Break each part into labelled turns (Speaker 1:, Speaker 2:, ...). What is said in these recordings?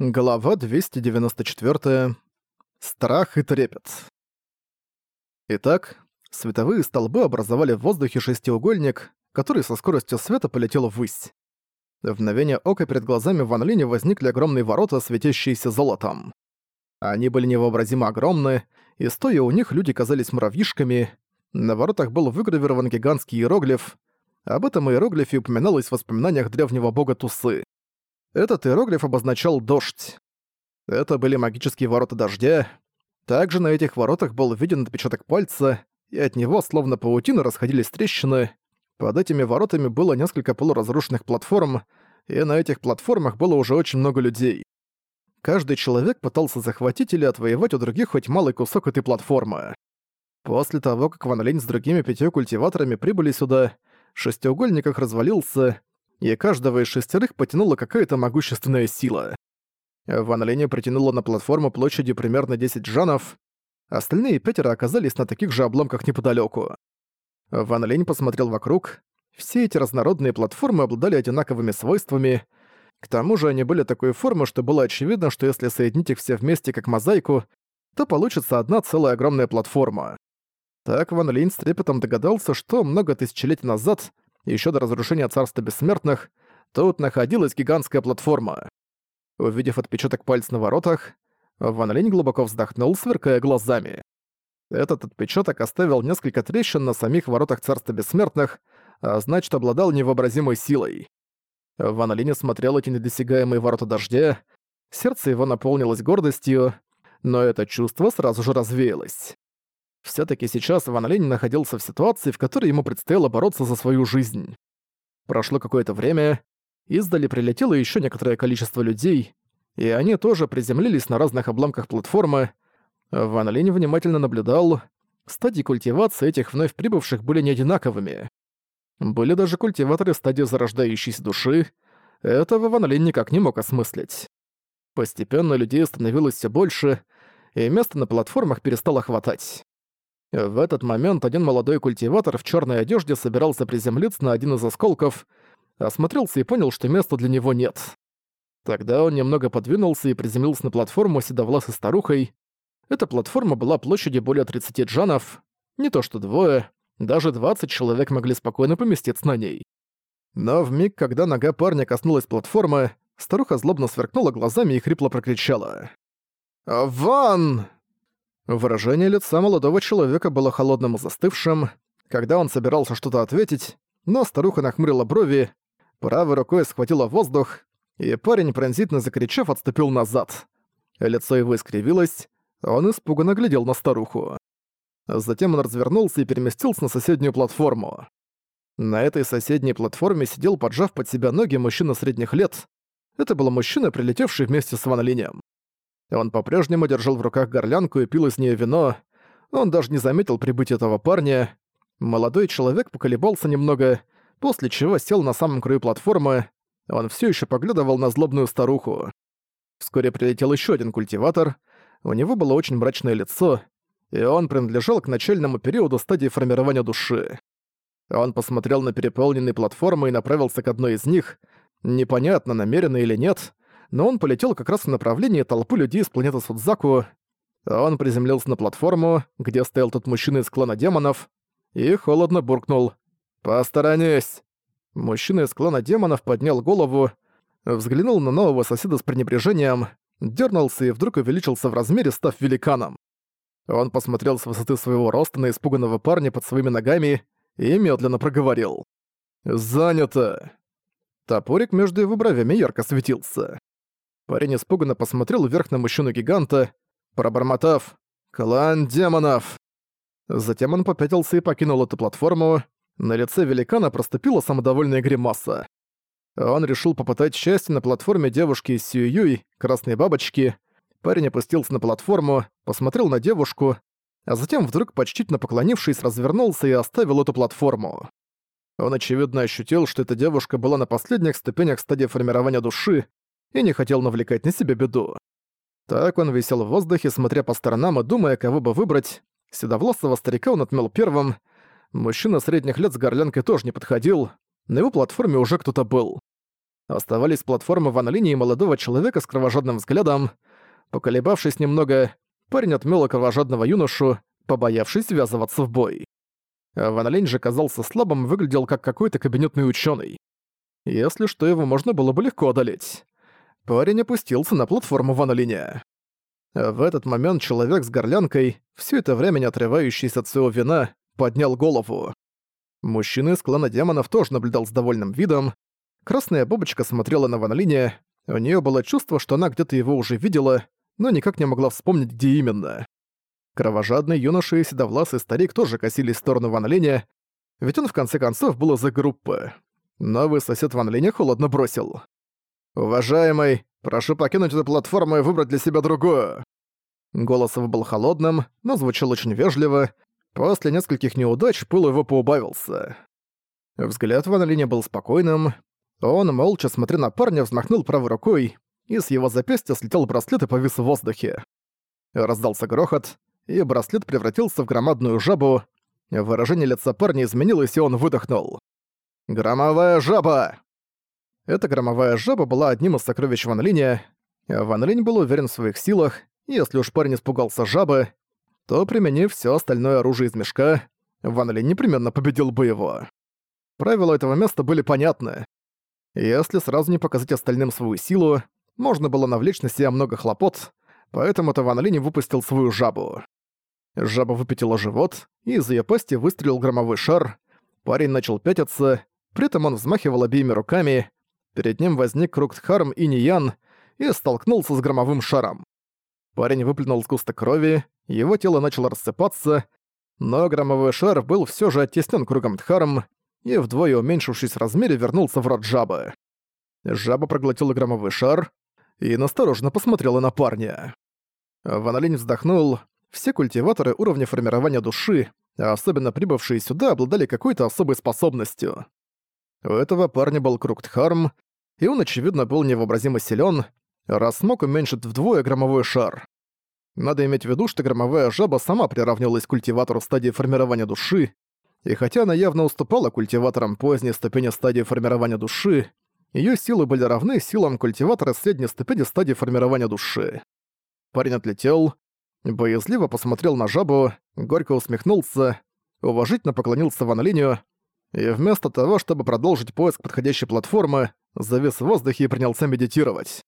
Speaker 1: Глава 294. Страх и трепет. Итак, световые столбы образовали в воздухе шестиугольник, который со скоростью света полетел ввысь. В мгновение ока перед глазами Ван Линя возникли огромные ворота, светящиеся золотом. Они были невообразимо огромны, и стоя у них люди казались муравьишками. На воротах был выгравирован гигантский иероглиф. Об этом иероглифе упоминалось в воспоминаниях древнего бога Тусы. Этот иероглиф обозначал «дождь». Это были магические ворота дождя. Также на этих воротах был виден отпечаток пальца, и от него, словно паутина, расходились трещины. Под этими воротами было несколько полуразрушенных платформ, и на этих платформах было уже очень много людей. Каждый человек пытался захватить или отвоевать у других хоть малый кусок этой платформы. После того, как Ван Линь с другими пятью культиваторами прибыли сюда, шестиугольник их развалился, и каждого из шестерых потянула какая-то могущественная сила. Ван Линя притянула на платформу площадью примерно 10 джанов, остальные пятеро оказались на таких же обломках неподалеку. Ван Линь посмотрел вокруг. Все эти разнородные платформы обладали одинаковыми свойствами. К тому же они были такой формы, что было очевидно, что если соединить их все вместе как мозаику, то получится одна целая огромная платформа. Так Ван Линь с трепетом догадался, что много тысячелетий назад еще до разрушения Царства Бессмертных, тут находилась гигантская платформа. Увидев отпечаток пальца на воротах, Ван Линь глубоко вздохнул, сверкая глазами. Этот отпечаток оставил несколько трещин на самих воротах Царства Бессмертных, а значит, обладал невообразимой силой. Ван Линь смотрел эти недосягаемые ворота дождя, сердце его наполнилось гордостью, но это чувство сразу же развеялось. Всё-таки сейчас Ван Линь находился в ситуации, в которой ему предстояло бороться за свою жизнь. Прошло какое-то время, издали прилетело ещё некоторое количество людей, и они тоже приземлились на разных обломках платформы. Ван Линь внимательно наблюдал. Стадии культивации этих вновь прибывших были не одинаковыми. Были даже культиваторы стадии зарождающейся души. Этого Ван Линь никак не мог осмыслить. Постепенно людей становилось всё больше, и места на платформах перестало хватать. В этот момент один молодой культиватор в черной одежде собирался приземлиться на один из осколков, осмотрелся и понял, что места для него нет. Тогда он немного подвинулся и приземлился на платформу седовласой старухой. Эта платформа была площадью более 30 джанов, не то что двое, даже 20 человек могли спокойно поместиться на ней. Но в миг, когда нога парня коснулась платформы, старуха злобно сверкнула глазами и хрипло прокричала. «Ван!» Выражение лица молодого человека было холодным и застывшим, когда он собирался что-то ответить, но старуха нахмурила брови, правой рукой схватила воздух, и парень, пронзительно закричав, отступил назад. Лицо его искривилось, он испуганно глядел на старуху. Затем он развернулся и переместился на соседнюю платформу. На этой соседней платформе сидел, поджав под себя ноги, мужчина средних лет. Это был мужчина, прилетевший вместе с Ван Линем. Он по-прежнему держал в руках горлянку и пил из нее вино. Он даже не заметил прибытия этого парня. Молодой человек поколебался немного, после чего сел на самом краю платформы. Он все еще поглядывал на злобную старуху. Вскоре прилетел еще один культиватор. У него было очень мрачное лицо, и он принадлежал к начальному периоду стадии формирования души. Он посмотрел на переполненные платформы и направился к одной из них. Непонятно, намеренно или нет, но он полетел как раз в направлении толпы людей с планеты Судзаку. Он приземлился на платформу, где стоял тот мужчина из клана демонов, и холодно буркнул «Посторонись!». Мужчина из клана демонов поднял голову, взглянул на нового соседа с пренебрежением, дернулся и вдруг увеличился в размере, став великаном. Он посмотрел с высоты своего роста на испуганного парня под своими ногами и медленно проговорил. «Занято!» Топорик между его бровями ярко светился. Парень испуганно посмотрел вверх на мужчину-гиганта, пробормотав «Клан демонов!». Затем он попятился и покинул эту платформу. На лице великана проступила самодовольная гримаса. Он решил попытать счастье на платформе девушки из Сююй, красной бабочки. Парень опустился на платформу, посмотрел на девушку, а затем вдруг, почтительно поклонившись, развернулся и оставил эту платформу. Он очевидно ощутил, что эта девушка была на последних ступенях стадии формирования души, и не хотел навлекать на себя беду. Так он висел в воздухе, смотря по сторонам и думая, кого бы выбрать. Седовласого старика он отмел первым. Мужчина средних лет с горлянкой тоже не подходил. На его платформе уже кто-то был. Оставались платформы Ван Линии молодого человека с кровожадным взглядом. Поколебавшись немного, парень отмёл кровожадного юношу, побоявшись ввязываться в бой. Ван Линь же казался слабым и выглядел как какой-то кабинетный ученый. Если что, его можно было бы легко одолеть. Парень опустился на платформу Ван Линя. В этот момент человек с горлянкой, все это время не отрывающийся от своего вина, поднял голову. Мужчина из клана демонов тоже наблюдал с довольным видом. Красная бабочка смотрела на Ван Линя, у нее было чувство, что она где-то его уже видела, но никак не могла вспомнить, где именно. Кровожадный юноша и седовласый старик тоже косились в сторону Ван ведь он в конце концов был из-за группы. Новый сосед Ван холодно бросил. «Уважаемый, прошу покинуть эту платформу и выбрать для себя другую». Голос его был холодным, но звучал очень вежливо. После нескольких неудач пыл его поубавился. Взгляд Ван Линя был спокойным. Он, молча смотря на парня, взмахнул правой рукой, и с его запястья слетел браслет и повис в воздухе. Раздался грохот, и браслет превратился в громадную жабу. Выражение лица парня изменилось, и он выдохнул. «Громовая жаба!» Эта громовая жаба была одним из сокровищ Ван Линя. Ван Линь был уверен в своих силах, и если уж парень испугался жабы, то, применив все остальное оружие из мешка, Ван Линь непременно победил бы его. Правила этого места были понятны. Если сразу не показать остальным свою силу, можно было навлечь на себя много хлопот, поэтому-то Ван Линь выпустил свою жабу. Жаба выпятила живот, и из её пасти выстрелил громовой шар. Парень начал пятиться, при этом он взмахивал обеими руками. Перед ним возник круг Тхарм и Ниян и столкнулся с громовым шаром. Парень выплюнул сгусток крови, его тело начало рассыпаться, но громовой шар был всё же оттеснен кругом Тхарм и, вдвое уменьшившись в размере, вернулся в рот жабы. Жаба проглотила громовой шар и настороженно посмотрела на парня. Ван вздохнул, все культиваторы уровня формирования души, а особенно прибывшие сюда, обладали какой-то особой способностью. У этого парня был круг Дхарм, и он, очевидно, был невообразимо силен, раз смог уменьшить вдвое громовой шар. Надо иметь в виду, что громовая жаба сама приравнивалась к культиватору стадии формирования души, и хотя она явно уступала культиваторам поздней ступени стадии формирования души, ее силы были равны силам культиватора средней ступени стадии формирования души. Парень отлетел, Боязливо посмотрел на жабу, горько усмехнулся, уважительно поклонился Ван Линю и вместо того, чтобы продолжить поиск подходящей платформы, завис в воздухе и принялся медитировать.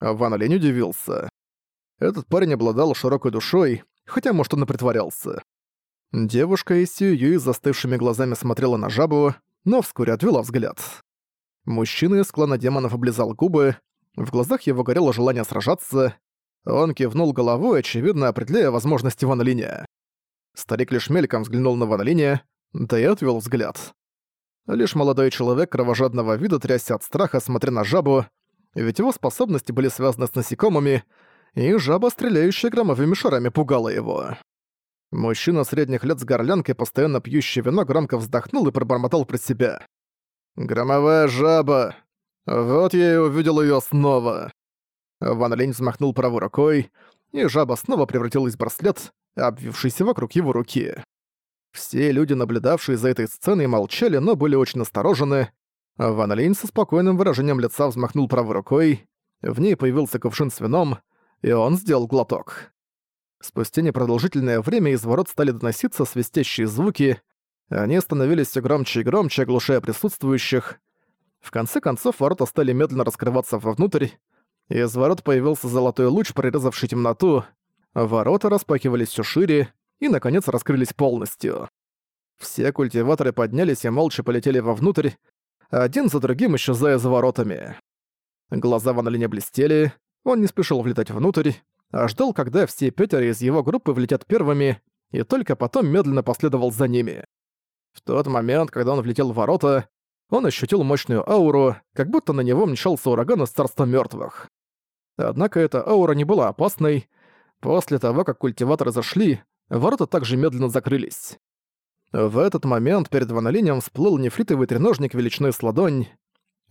Speaker 1: Ван Линь удивился. Этот парень обладал широкой душой, хотя, может, он и притворялся. Девушка из Сью с застывшими глазами смотрела на жабу, но вскоре отвела взгляд. Мужчина из клана демонов облизал губы, в глазах его горело желание сражаться, он кивнул головой, очевидно определяя возможности Ван Линя. Старик лишь мельком взглянул на Ван Линя, да и отвел взгляд. Лишь молодой человек кровожадного вида трясся от страха, смотря на жабу, ведь его способности были связаны с насекомыми, и жаба, стреляющая громовыми шарами, пугала его. Мужчина средних лет с горлянкой, постоянно пьющий вино, громко вздохнул и пробормотал про себя. «Громовая жаба! Вот я и увидел ее снова!» Ван Лень взмахнул правой рукой, и жаба снова превратилась в браслет, обвившийся вокруг его руки. Все люди, наблюдавшие за этой сценой, молчали, но были очень осторожны. Ван Лень со спокойным выражением лица взмахнул правой рукой, в ней появился кувшин с вином, и он сделал глоток. Спустя непродолжительное время из ворот стали доноситься свистящие звуки, они становились все громче и громче, оглушая присутствующих. В конце концов, ворота стали медленно раскрываться вовнутрь, из ворот появился золотой луч, прорезавший темноту. Ворота распахивались все шире и, наконец, раскрылись полностью. Все культиваторы поднялись и молча полетели вовнутрь, один за другим исчезая за воротами. Глаза Ван Линя блестели, он не спешил влетать внутрь, а ждал, когда все пятеро из его группы влетят первыми, и только потом медленно последовал за ними. В тот момент, когда он влетел в ворота, он ощутил мощную ауру, как будто на него мчался ураган из царства мертвых. Однако эта аура не была опасной. После того, как культиваторы зашли, ворота также медленно закрылись. В этот момент перед Ван всплыл нефритовый треножник величиной с ладонь.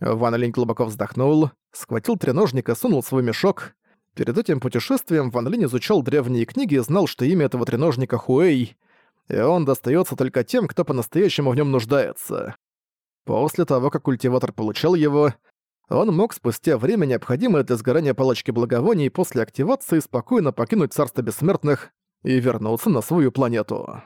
Speaker 1: Ван глубоко вздохнул, схватил треножник и сунул свой мешок. Перед этим путешествием Ван изучал древние книги и знал, что имя этого треножника Хуэй, и он достается только тем, кто по-настоящему в нем нуждается. После того, как культиватор получал его, он мог спустя время, необходимое для сгорания палочки благовоний, после активации спокойно покинуть Царство Бессмертных и вернуться на свою планету.